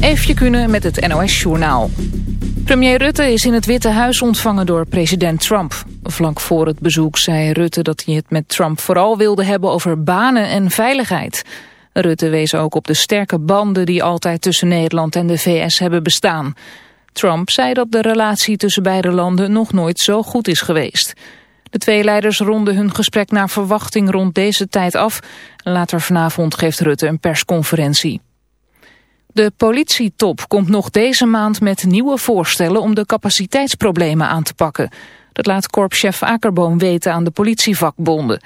Eefje kunnen met het NOS-journaal. Premier Rutte is in het Witte Huis ontvangen door president Trump. Vlak voor het bezoek zei Rutte dat hij het met Trump vooral wilde hebben over banen en veiligheid. Rutte wees ook op de sterke banden die altijd tussen Nederland en de VS hebben bestaan. Trump zei dat de relatie tussen beide landen nog nooit zo goed is geweest. De twee leiders ronden hun gesprek naar verwachting rond deze tijd af. Later vanavond geeft Rutte een persconferentie. De politietop komt nog deze maand met nieuwe voorstellen om de capaciteitsproblemen aan te pakken. Dat laat korpschef Akerboom weten aan de politievakbonden.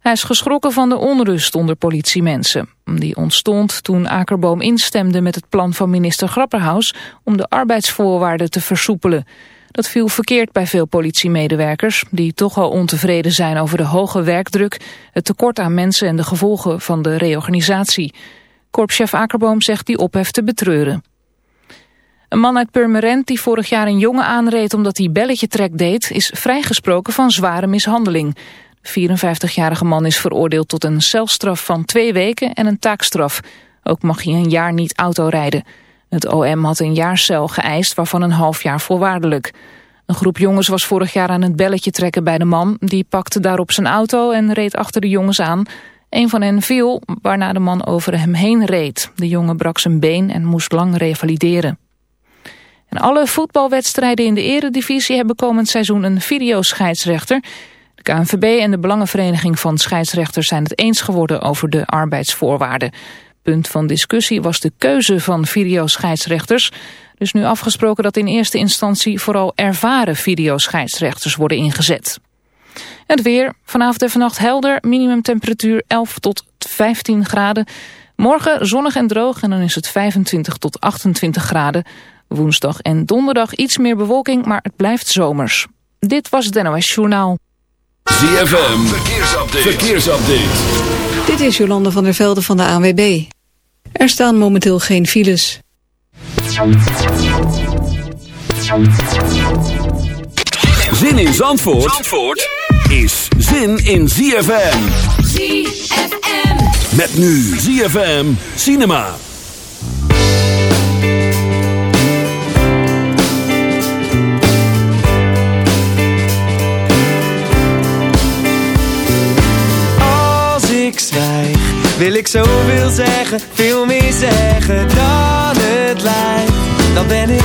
Hij is geschrokken van de onrust onder politiemensen. Die ontstond toen Akerboom instemde met het plan van minister Grapperhaus om de arbeidsvoorwaarden te versoepelen. Dat viel verkeerd bij veel politiemedewerkers die toch al ontevreden zijn over de hoge werkdruk, het tekort aan mensen en de gevolgen van de reorganisatie. Korpschef Akerboom zegt die ophef te betreuren. Een man uit Purmerend die vorig jaar een jongen aanreed omdat hij belletje trek deed... is vrijgesproken van zware mishandeling. De 54-jarige man is veroordeeld tot een celstraf van twee weken en een taakstraf. Ook mag hij een jaar niet autorijden. Het OM had een jaar cel geëist, waarvan een half jaar voorwaardelijk. Een groep jongens was vorig jaar aan het belletje trekken bij de man. Die pakte daarop zijn auto en reed achter de jongens aan... Een van hen viel, waarna de man over hem heen reed. De jongen brak zijn been en moest lang revalideren. En alle voetbalwedstrijden in de eredivisie hebben komend seizoen een videoscheidsrechter. De KNVB en de Belangenvereniging van Scheidsrechters zijn het eens geworden over de arbeidsvoorwaarden. Punt van discussie was de keuze van videoscheidsrechters. Dus nu afgesproken dat in eerste instantie vooral ervaren videoscheidsrechters worden ingezet. Het weer, vanavond en vannacht helder, minimumtemperatuur 11 tot 15 graden. Morgen zonnig en droog en dan is het 25 tot 28 graden. Woensdag en donderdag iets meer bewolking, maar het blijft zomers. Dit was het NOS Journaal. ZFM, verkeersupdate. verkeersupdate. Dit is Jolande van der Velde van de ANWB. Er staan momenteel geen files. Zin in Zandvoort? Zandvoort? Is zin in ZFM. ZFM. Met nu ZFM Cinema. Als ik zwijg, wil ik zoveel zeggen, veel meer zeggen dan het lijkt. Dan ben ik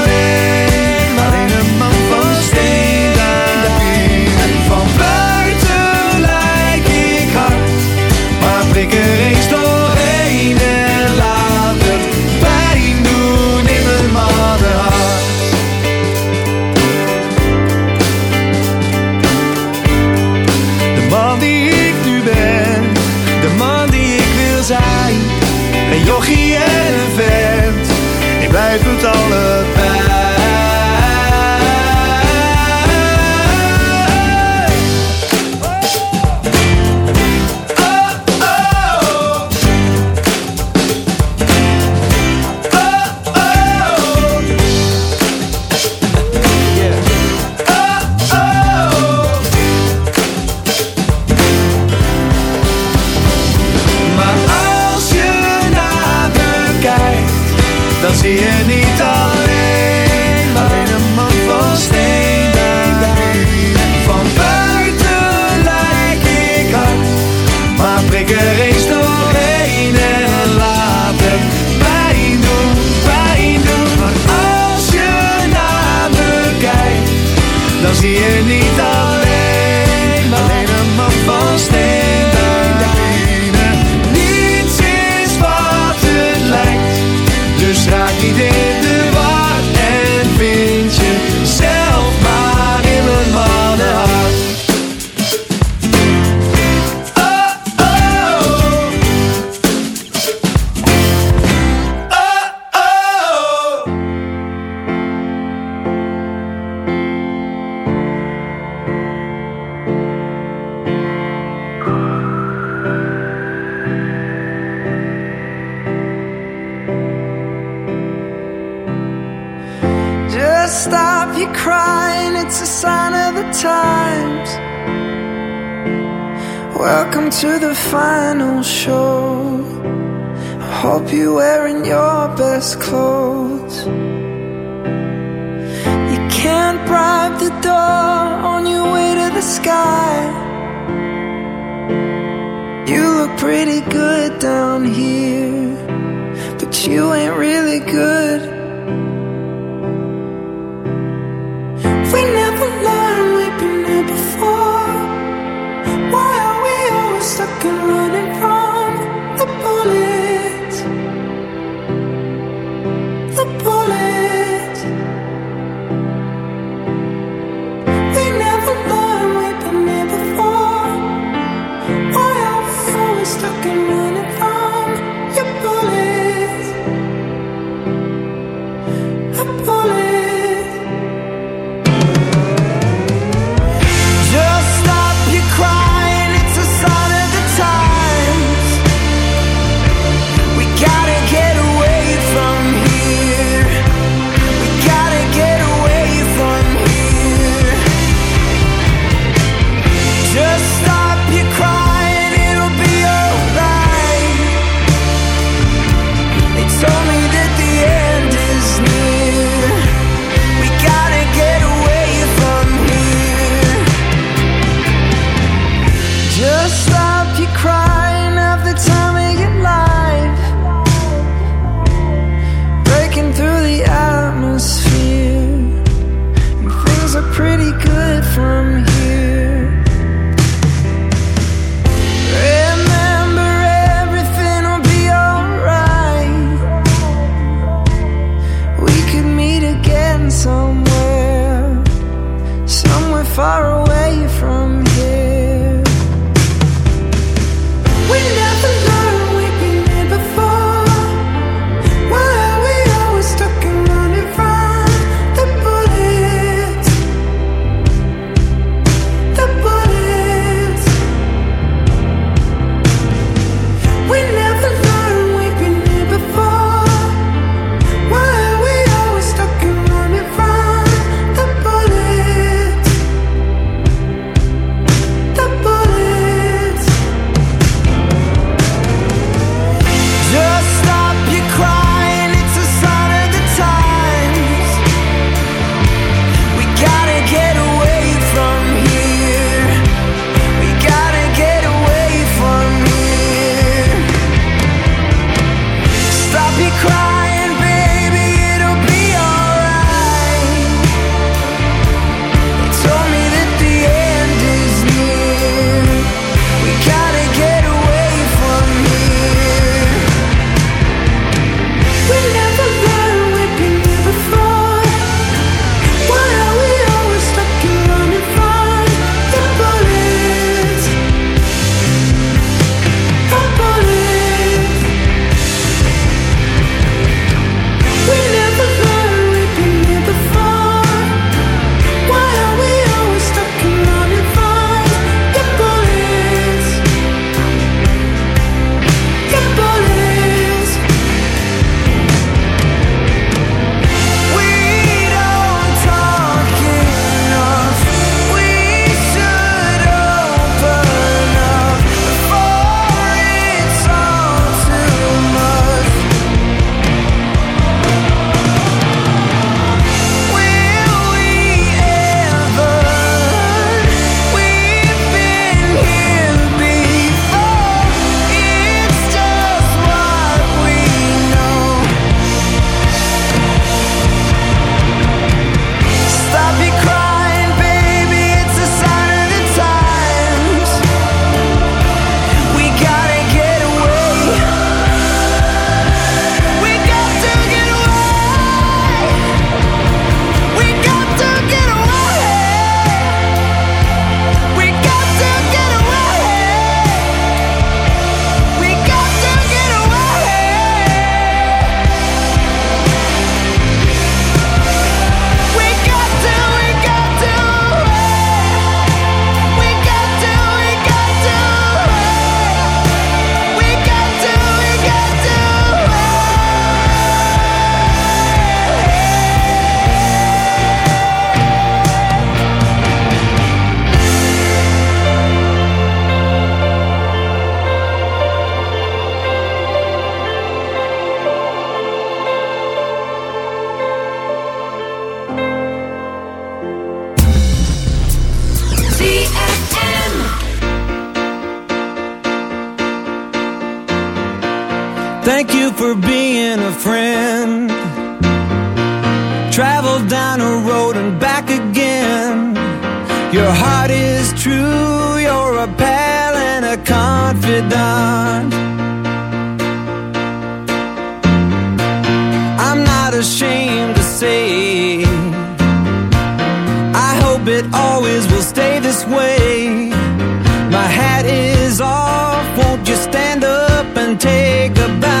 goodbye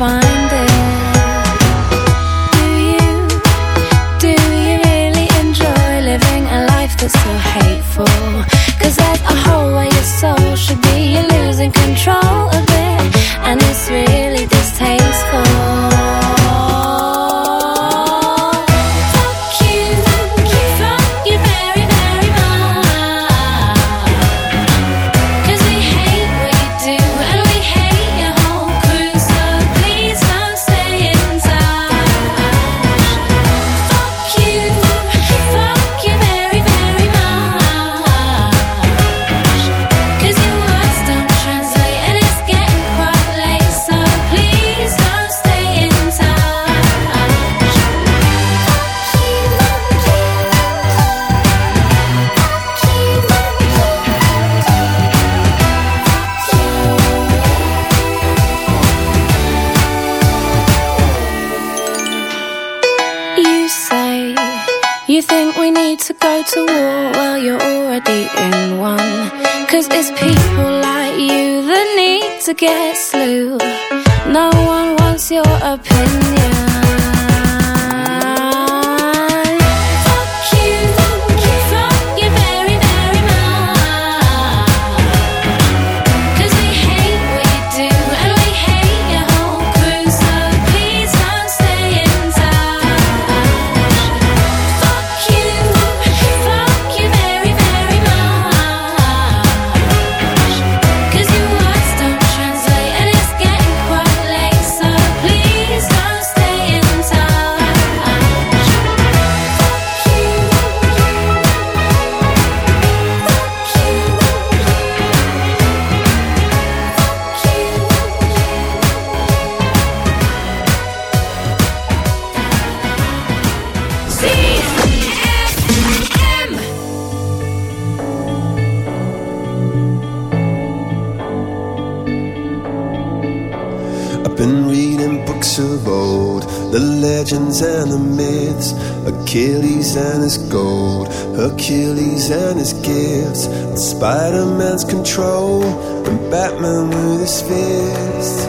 find go to war, well, you're already in one. Cause it's people like you that need to get Achilles and his gold, Hercules and his gifts, and Spider Man's control, and Batman with his fist.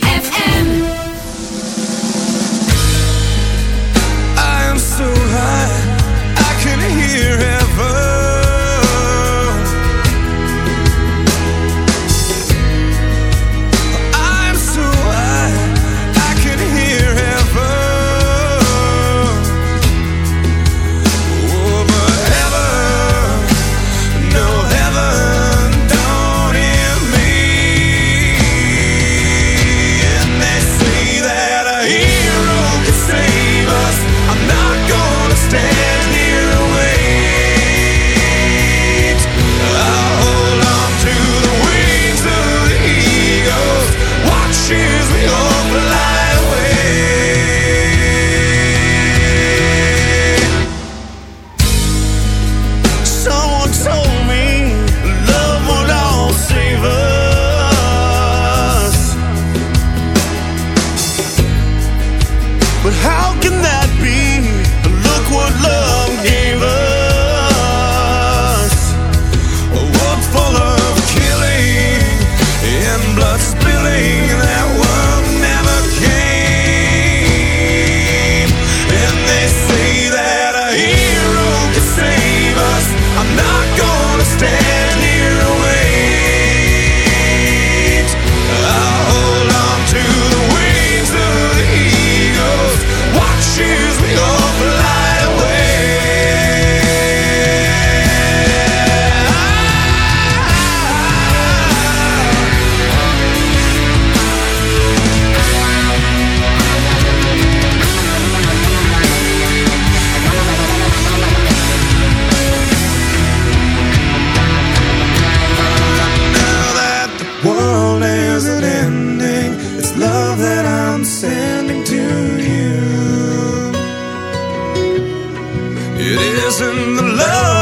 isn't the love.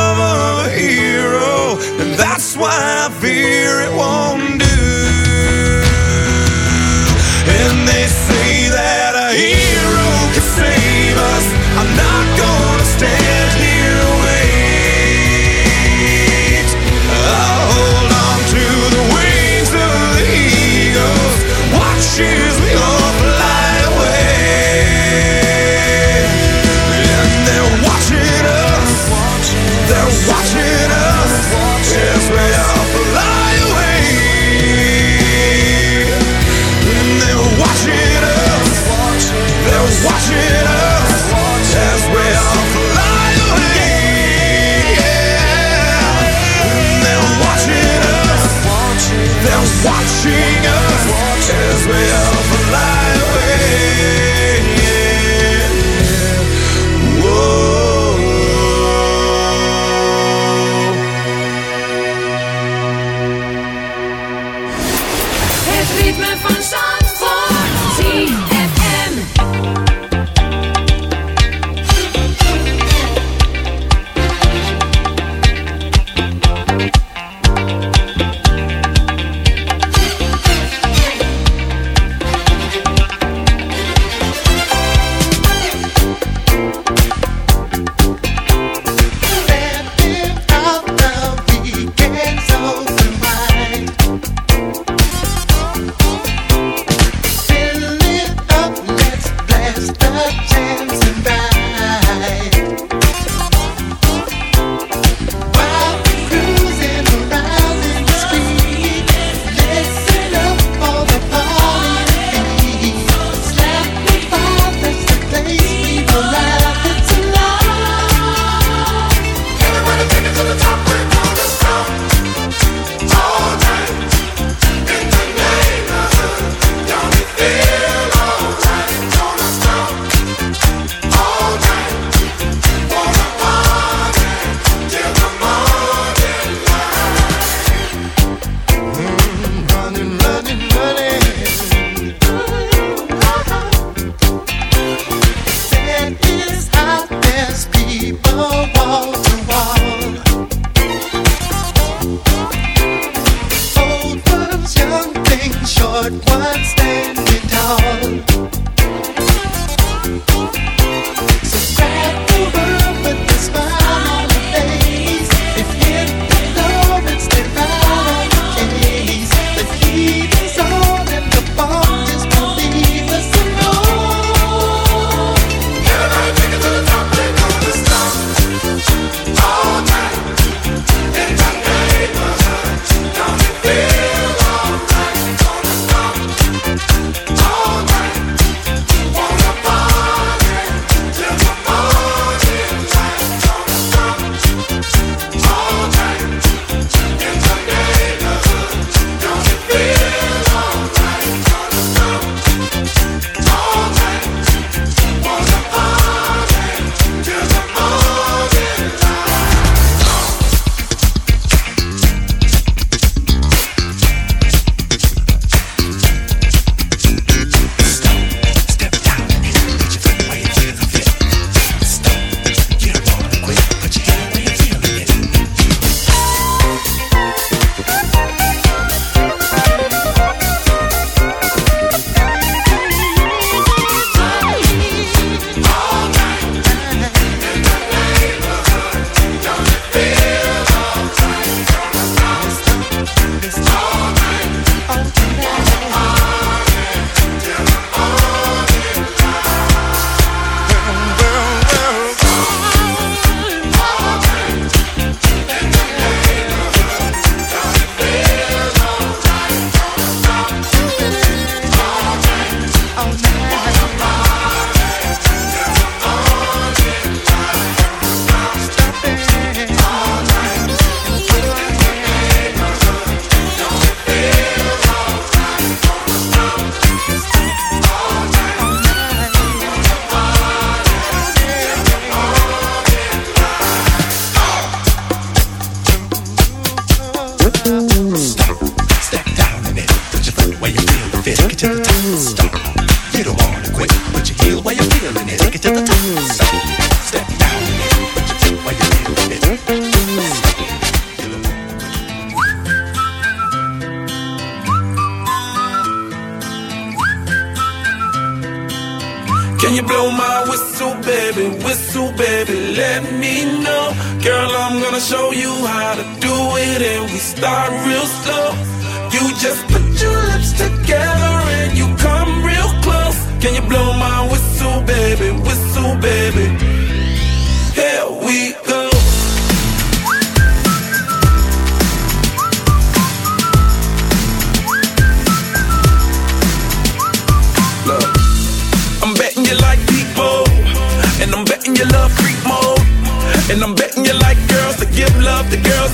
watching us watch as we are.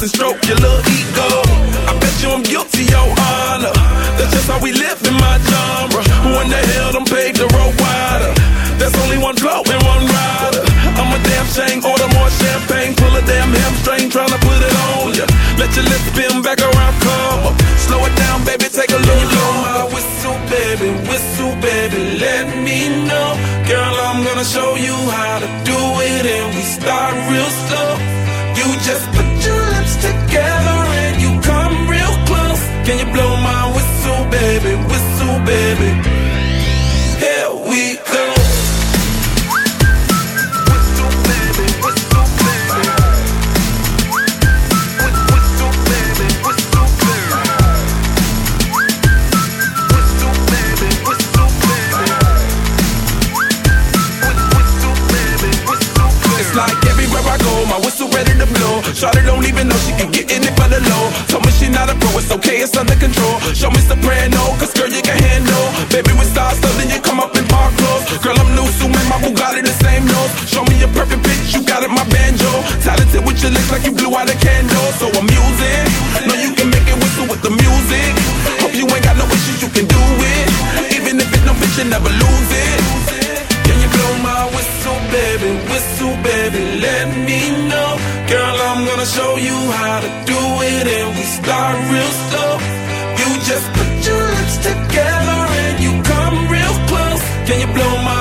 and stroke your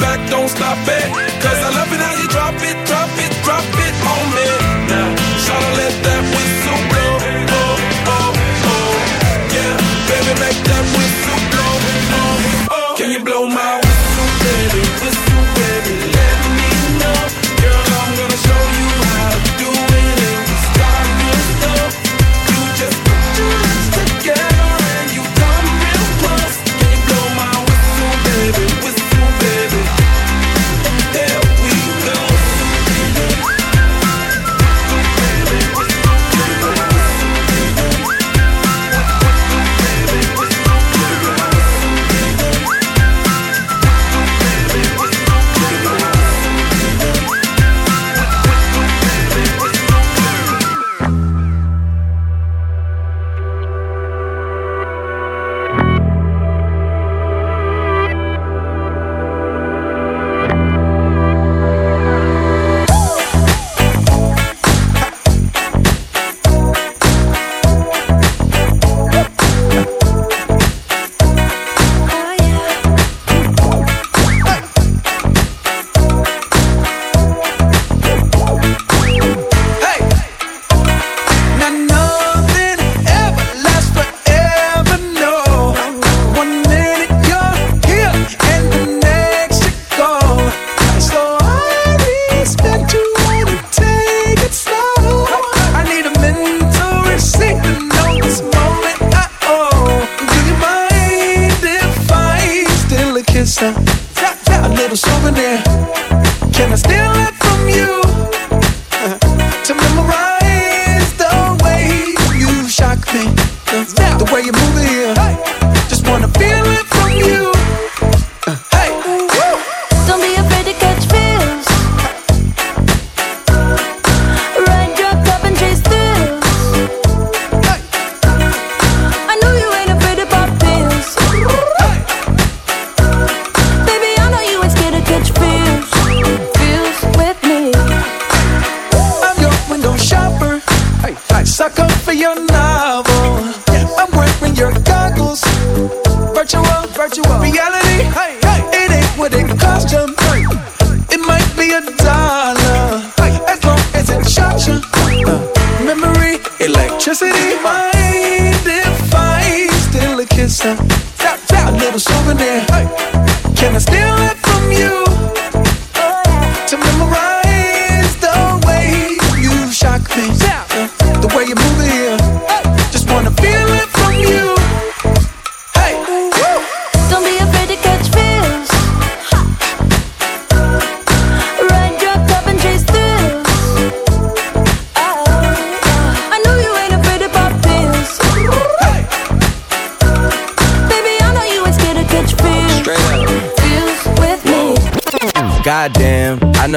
back, don't stop it. Cause I love it how you drop it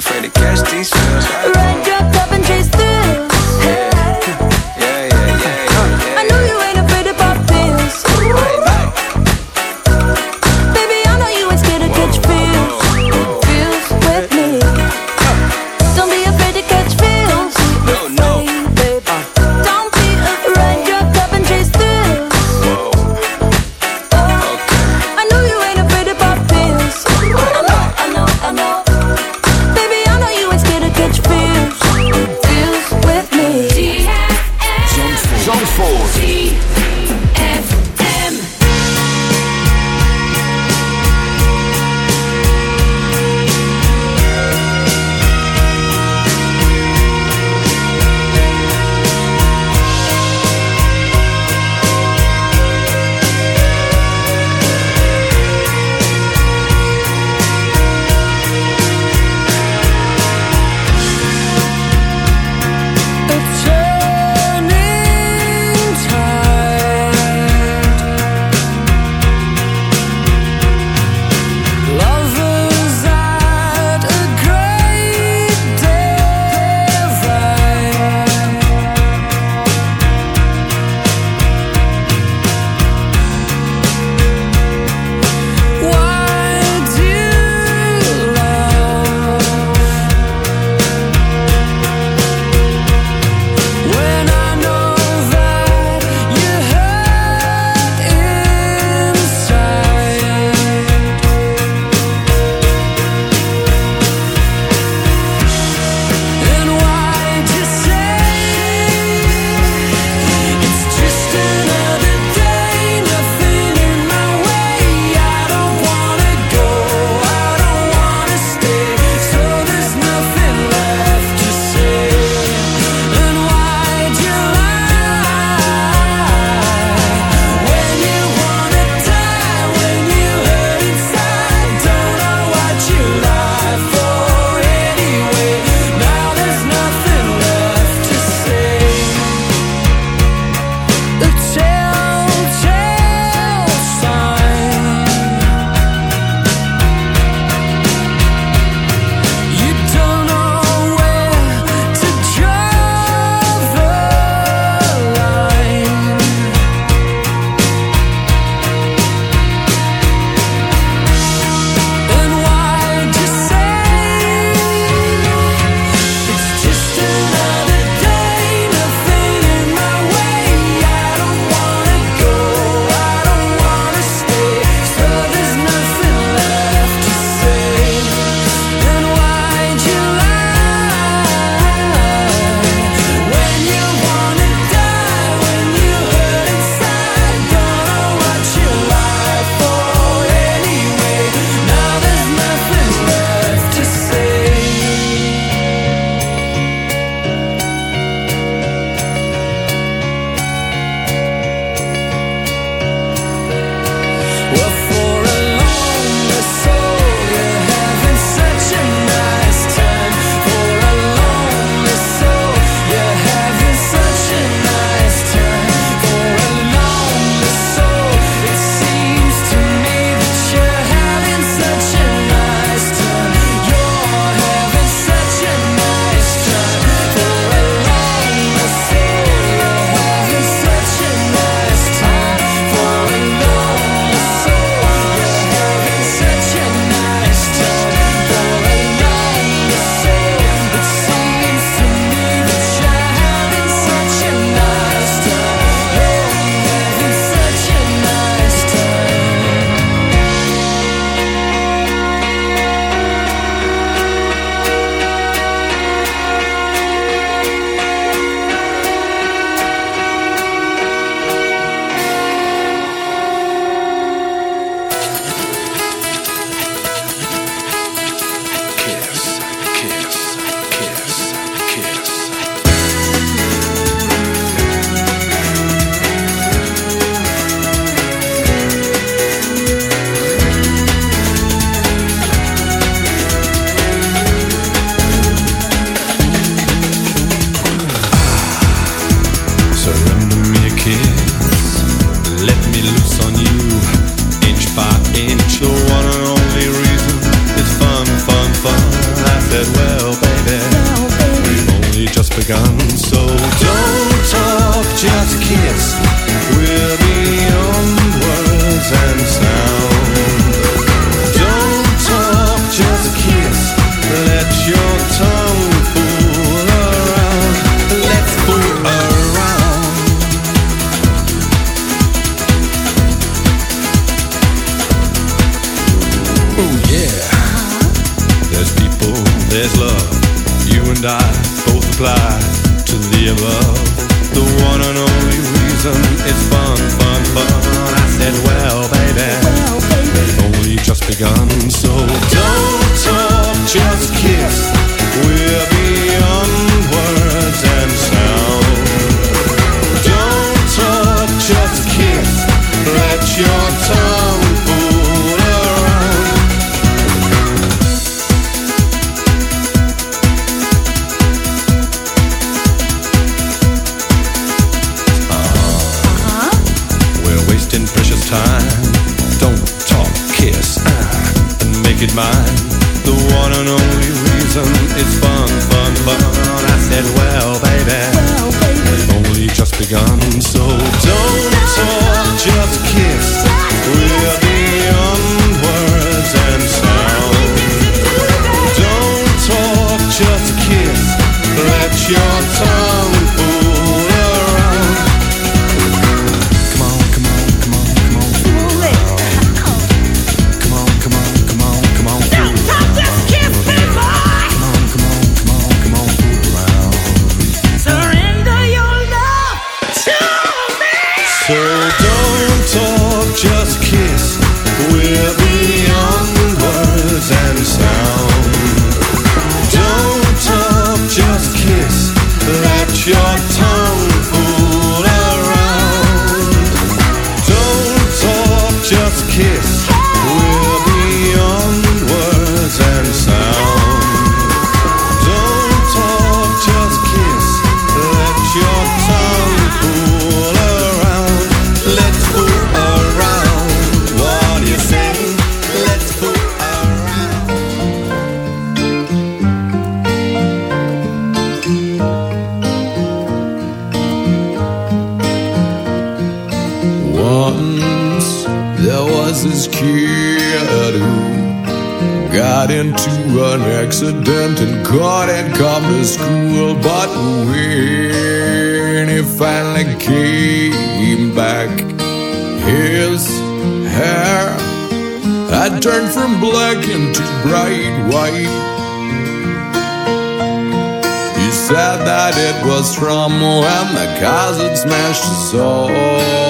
afraid to catch these feels. Ride your cup and chase thrills. gun. So don't talk, just kiss. from when my cousin smashed his soul.